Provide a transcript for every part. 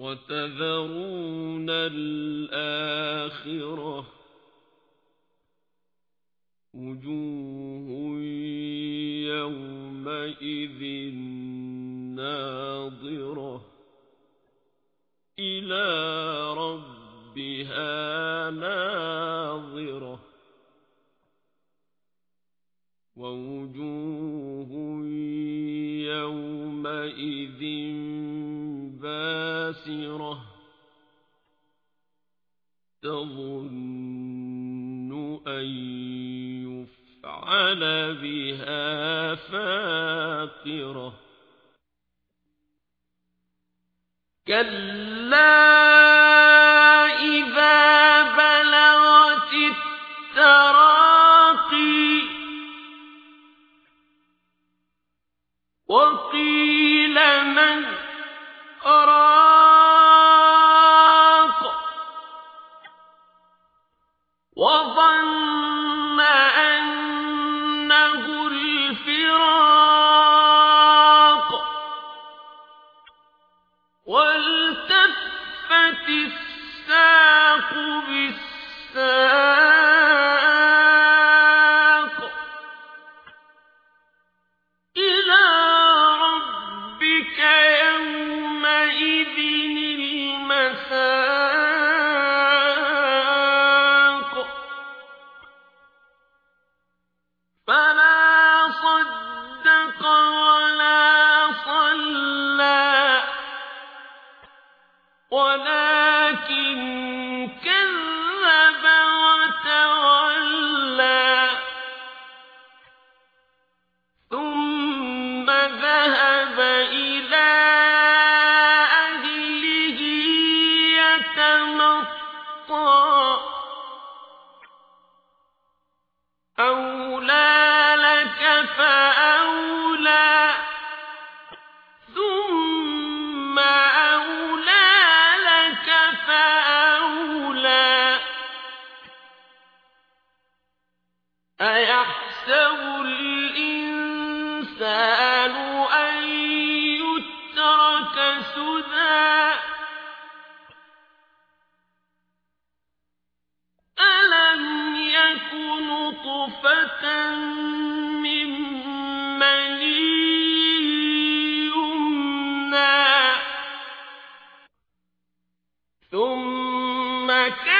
وتذرون الآخرة وجوه يومئذ ناظرة إلى ربها ناظرة ووجوه يومئذ باسرة تظن أن يفعل بها فاقرة كلا إذا بلغت التراقي المساق يتمطى أولى يكن طفة من مني يمنى ثم كان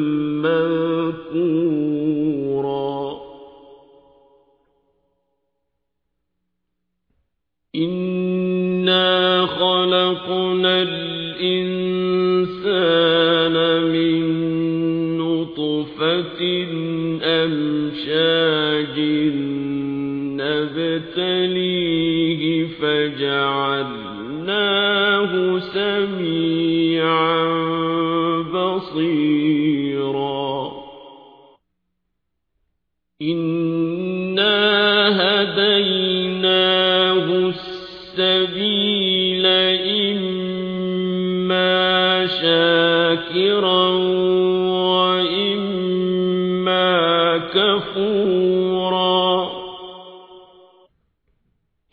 إنا خلقنا الإنسان من نطفة أمشاج نبتليه فجعلناه سميعا السبيل إما شاكرا وإما كفورا.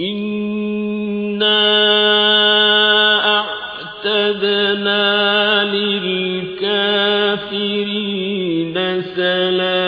إنا أعتدنا للكافرين سلاسل